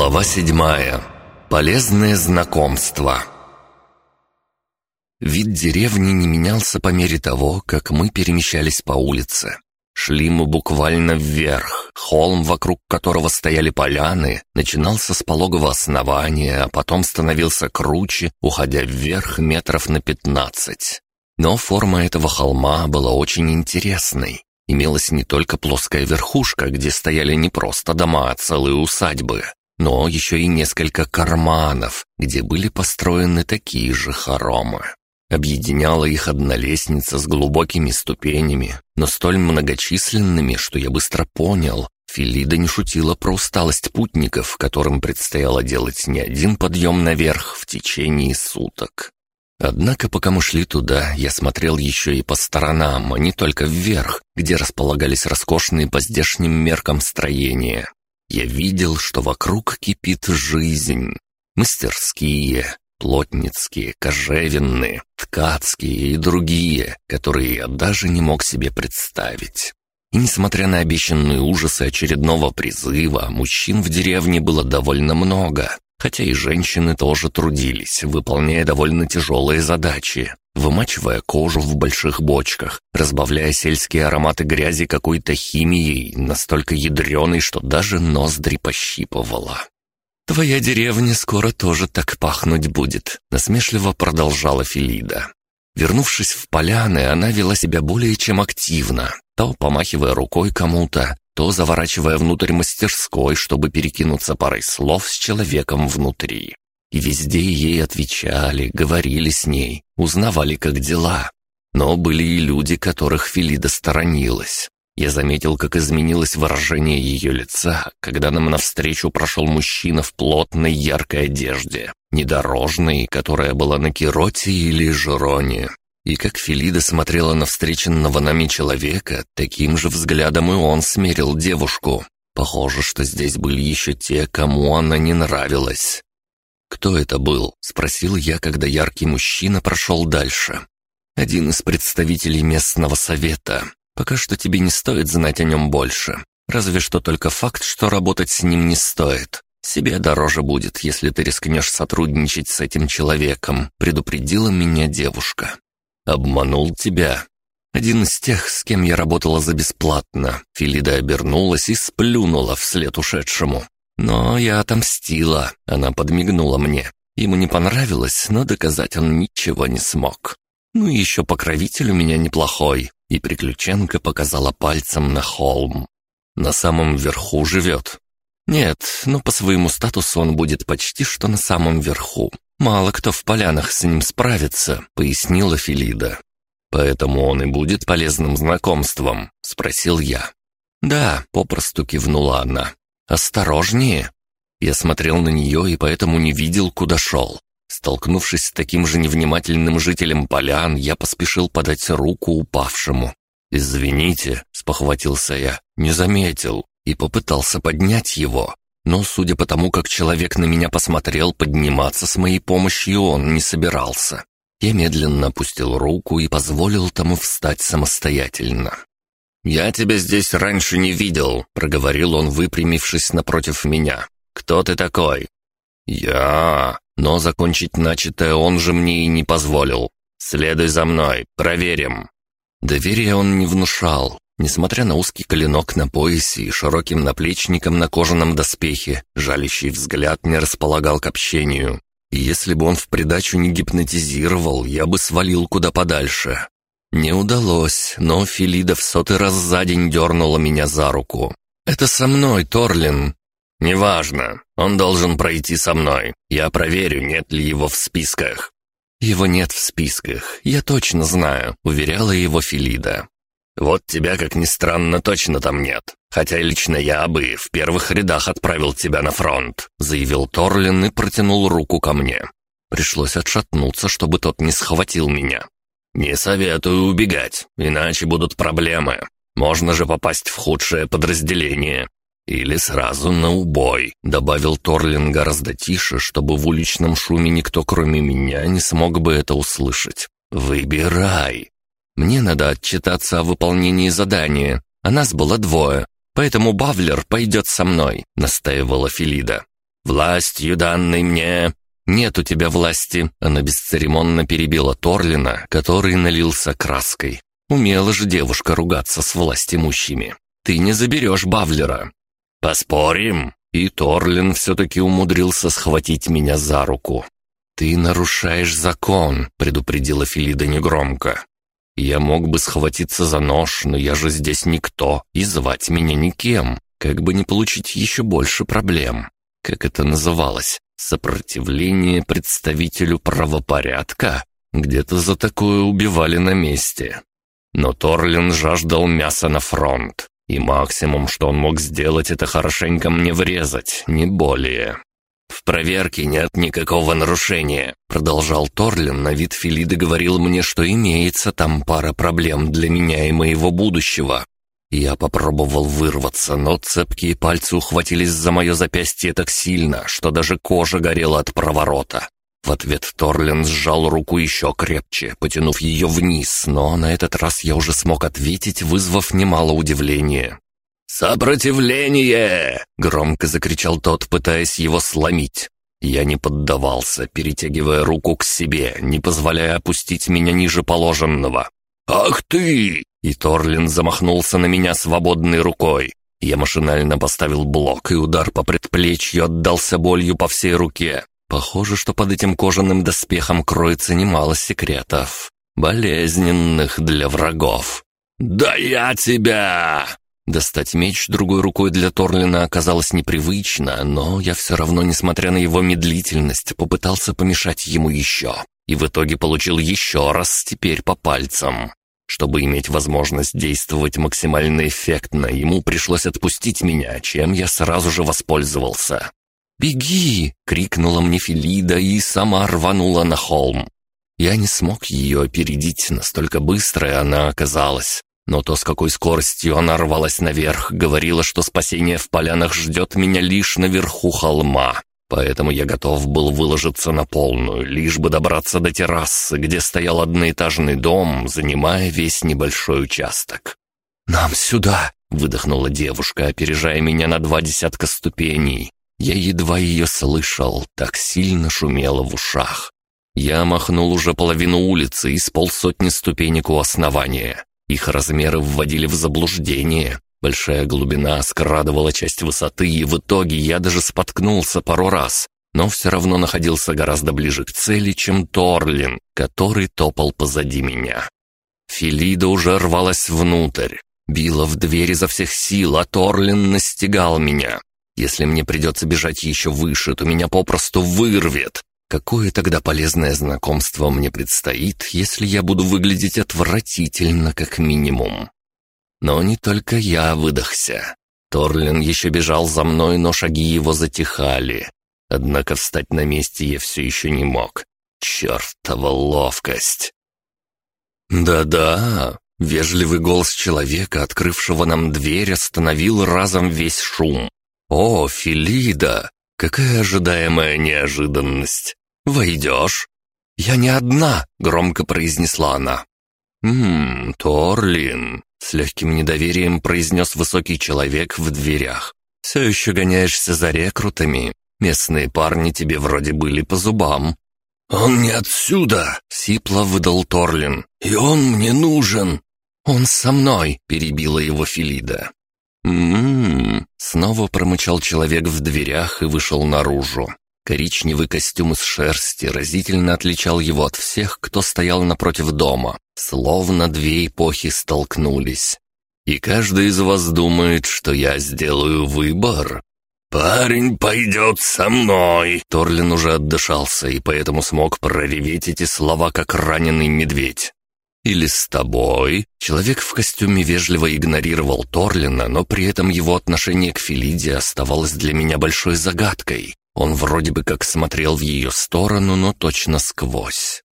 Глава седьмая. Полезные знакомства. Вид деревни не менялся по мере того, как мы перемещались по улице. Шли мы буквально вверх. Холм, вокруг которого стояли поляны, начинался с пологого основания, а потом становился круче, уходя вверх метров на пятнадцать. Но форма этого холма была очень интересной. Имелась не только плоская верхушка, где стояли не просто дома, а целые усадьбы, но еще и несколько карманов, где были построены такие же хоромы. Объединяла их одна лестница с глубокими ступенями, но столь многочисленными, что я быстро понял, Филида не шутила про усталость путников, которым предстояло делать не один подъем наверх в течение суток. Однако, пока мы шли туда, я смотрел еще и по сторонам, а не только вверх, где располагались роскошные по здешним меркам строения. Я видел, что вокруг кипит жизнь. Мастерские, плотницкие, кожевенные, ткацкие и другие, которые я даже не мог себе представить. И несмотря на обещанные ужасы очередного призыва, мужчин в деревне было довольно много, хотя и женщины тоже трудились, выполняя довольно тяжелые задачи, вымачивая кожу в больших бочках, разбавляя сельские ароматы грязи какой-то химией, настолько ядреной, что даже ноздри пощипывала. «Твоя деревня скоро тоже так пахнуть будет», — насмешливо продолжала Филида. Вернувшись в поляны, она вела себя более чем активно, то помахивая рукой кому-то, то заворачивая внутрь мастерской, чтобы перекинуться парой слов с человеком внутри. И везде ей отвечали, говорили с ней, узнавали, как дела. Но были и люди, которых Филида сторонилась. Я заметил, как изменилось выражение ее лица, когда нам навстречу прошел мужчина в плотной яркой одежде, недорожной, которая была на кироте или жироне. И как Филида смотрела на встреченного нами человека, таким же взглядом и он смерил девушку. Похоже, что здесь были еще те, кому она не нравилась. «Кто это был?» — спросил я, когда яркий мужчина прошел дальше. «Один из представителей местного совета. Пока что тебе не стоит знать о нем больше. Разве что только факт, что работать с ним не стоит. Себе дороже будет, если ты рискнешь сотрудничать с этим человеком», — предупредила меня девушка. «Обманул тебя?» «Один из тех, с кем я работала за бесплатно». Филида обернулась и сплюнула вслед ушедшему. «Но я отомстила», — она подмигнула мне. Ему не понравилось, но доказать он ничего не смог. Ну и еще покровитель у меня неплохой. И Приключенка показала пальцем на холм. На самом верху живет. Нет, но по своему статусу он будет почти что на самом верху. Мало кто в полянах с ним справится, пояснила Филида. Поэтому он и будет полезным знакомством, спросил я. Да, попросту кивнула она. Осторожнее. Я смотрел на нее и поэтому не видел, куда шел. Столкнувшись с таким же невнимательным жителем полян, я поспешил подать руку упавшему. «Извините», — спохватился я, — «не заметил» и попытался поднять его. Но, судя по тому, как человек на меня посмотрел, подниматься с моей помощью он не собирался. Я медленно опустил руку и позволил тому встать самостоятельно. «Я тебя здесь раньше не видел», — проговорил он, выпрямившись напротив меня. «Кто ты такой?» «Я...» Но закончить начатое он же мне и не позволил. «Следуй за мной, проверим». Доверия он не внушал. Несмотря на узкий клинок на поясе и широким наплечником на кожаном доспехе, жалящий взгляд не располагал к общению. И если бы он в придачу не гипнотизировал, я бы свалил куда подальше. Не удалось, но Филида в сотый раз за день дернула меня за руку. «Это со мной, Торлин!» «Неважно. Он должен пройти со мной. Я проверю, нет ли его в списках». «Его нет в списках. Я точно знаю», — уверяла его Филида. «Вот тебя, как ни странно, точно там нет. Хотя лично я бы в первых рядах отправил тебя на фронт», — заявил Торлин и протянул руку ко мне. Пришлось отшатнуться, чтобы тот не схватил меня. «Не советую убегать, иначе будут проблемы. Можно же попасть в худшее подразделение. «Или сразу на убой», — добавил Торлин гораздо тише, чтобы в уличном шуме никто, кроме меня, не смог бы это услышать. «Выбирай». «Мне надо отчитаться о выполнении задания, а нас было двое, поэтому Бавлер пойдет со мной», — настаивала Филида. властью данной мне...» «Нет у тебя власти», — она бесцеремонно перебила Торлина, который налился краской. Умела же девушка ругаться с властимущими. «Ты не заберешь Бавлера». «Поспорим?» И Торлин все-таки умудрился схватить меня за руку. «Ты нарушаешь закон», — предупредила Филида негромко. «Я мог бы схватиться за нож, но я же здесь никто, и звать меня никем, как бы не получить еще больше проблем. Как это называлось? Сопротивление представителю правопорядка? Где-то за такое убивали на месте. Но Торлин жаждал мяса на фронт, и максимум, что он мог сделать, это хорошенько мне врезать, не более. «В проверке нет никакого нарушения», — продолжал Торлин, на вид Филиды говорил мне, что имеется там пара проблем для меня и моего будущего. Я попробовал вырваться, но цепкие пальцы ухватились за мое запястье так сильно, что даже кожа горела от проворота. В ответ Торлин сжал руку еще крепче, потянув ее вниз, но на этот раз я уже смог ответить, вызвав немало удивления. «Сопротивление!» — громко закричал тот, пытаясь его сломить. Я не поддавался, перетягивая руку к себе, не позволяя опустить меня ниже положенного. «Ах ты!» И Торлин замахнулся на меня свободной рукой. Я машинально поставил блок, и удар по предплечью отдался болью по всей руке. Похоже, что под этим кожаным доспехом кроется немало секретов, болезненных для врагов. «Да я тебя!» Достать меч другой рукой для Торлина оказалось непривычно, но я все равно, несмотря на его медлительность, попытался помешать ему еще. И в итоге получил еще раз теперь по пальцам. Чтобы иметь возможность действовать максимально эффектно, ему пришлось отпустить меня, чем я сразу же воспользовался. «Беги!» — крикнула мне Филида и сама рванула на холм. Я не смог ее опередить, настолько быстрой она оказалась. Но то, с какой скоростью она рвалась наверх, говорило, что спасение в полянах ждет меня лишь наверху холма. Поэтому я готов был выложиться на полную, лишь бы добраться до террасы, где стоял одноэтажный дом, занимая весь небольшой участок. «Нам сюда!» — выдохнула девушка, опережая меня на два десятка ступеней. Я едва ее слышал, так сильно шумело в ушах. Я махнул уже половину улицы и с полсотни ступенек у основания. Их размеры вводили в заблуждение. Большая глубина скрадывала часть высоты, и в итоге я даже споткнулся пару раз, но все равно находился гораздо ближе к цели, чем Торлин, который топал позади меня. Филида уже рвалась внутрь, била в дверь изо всех сил, а Торлин настигал меня. Если мне придется бежать еще выше, то меня попросту вырвет. Какое тогда полезное знакомство мне предстоит, если я буду выглядеть отвратительно, как минимум? Но не только я выдохся. Торлин еще бежал за мной, но шаги его затихали. Однако встать на месте я все еще не мог. Чертова ловкость! «Да-да», — вежливый голос человека, открывшего нам дверь, остановил разом весь шум. «О, Филида! Какая ожидаемая неожиданность! Войдешь?» «Я не одна!» — громко произнесла она. «Ммм, Торлин!» С легким недоверием произнес высокий человек в дверях. «Все еще гоняешься за рекрутами. Местные парни тебе вроде были по зубам». «Он не отсюда!» — сипло выдал Торлин. «И он мне нужен!» «Он со мной!» — перебила его Филида. «М-м-м!» — снова промычал человек в дверях и вышел наружу. Коричневый костюм из шерсти разительно отличал его от всех, кто стоял напротив дома, словно две эпохи столкнулись. И каждый из вас думает, что я сделаю выбор. «Парень пойдет со мной!» Торлин уже отдышался и поэтому смог прореветь эти слова, как раненый медведь. «Или с тобой?» Человек в костюме вежливо игнорировал Торлина, но при этом его отношение к Филиде оставалось для меня большой загадкой. Он вроде бы как смотрел в ее сторону, но точно сквозь.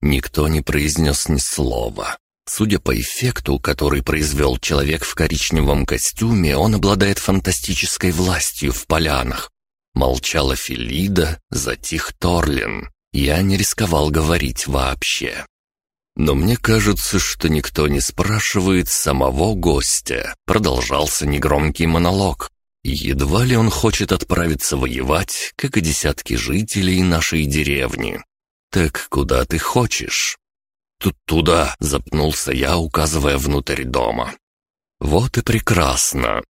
Никто не произнес ни слова. Судя по эффекту, который произвел человек в коричневом костюме, он обладает фантастической властью в полянах. Молчала Филида, затих Торлин. Я не рисковал говорить вообще. «Но мне кажется, что никто не спрашивает самого гостя», — продолжался негромкий монолог. Едва ли он хочет отправиться воевать, как и десятки жителей нашей деревни. Так куда ты хочешь? Тут туда, запнулся я, указывая внутрь дома. Вот и прекрасно.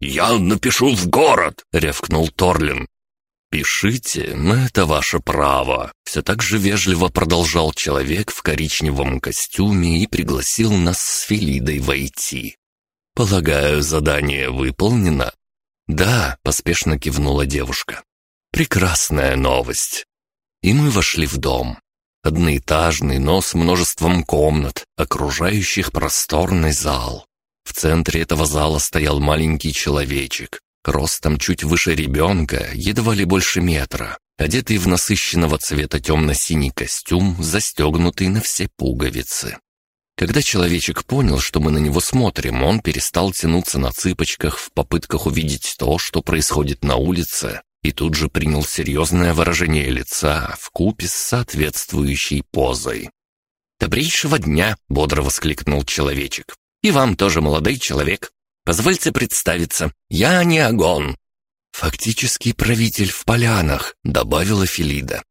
«Я напишу в город!» — рявкнул Торлин. «Пишите, это ваше право», — все так же вежливо продолжал человек в коричневом костюме и пригласил нас с Фелидой войти. «Полагаю, задание выполнено?» «Да», — поспешно кивнула девушка. «Прекрасная новость». И мы вошли в дом. Одноэтажный, но с множеством комнат, окружающих просторный зал. В центре этого зала стоял маленький человечек, ростом чуть выше ребенка, едва ли больше метра, одетый в насыщенного цвета темно-синий костюм, застегнутый на все пуговицы. Когда человечек понял, что мы на него смотрим, он перестал тянуться на цыпочках в попытках увидеть то, что происходит на улице, и тут же принял серьезное выражение лица в купе с соответствующей позой. «Добрейшего дня!» — бодро воскликнул человечек. «И вам тоже, молодой человек. Позвольте представиться, я не Агон». «Фактически правитель в полянах», — добавила Филида.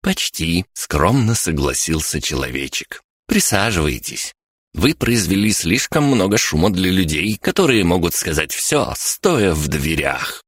«Почти», — скромно согласился человечек. «Присаживайтесь. Вы произвели слишком много шума для людей, которые могут сказать все, стоя в дверях».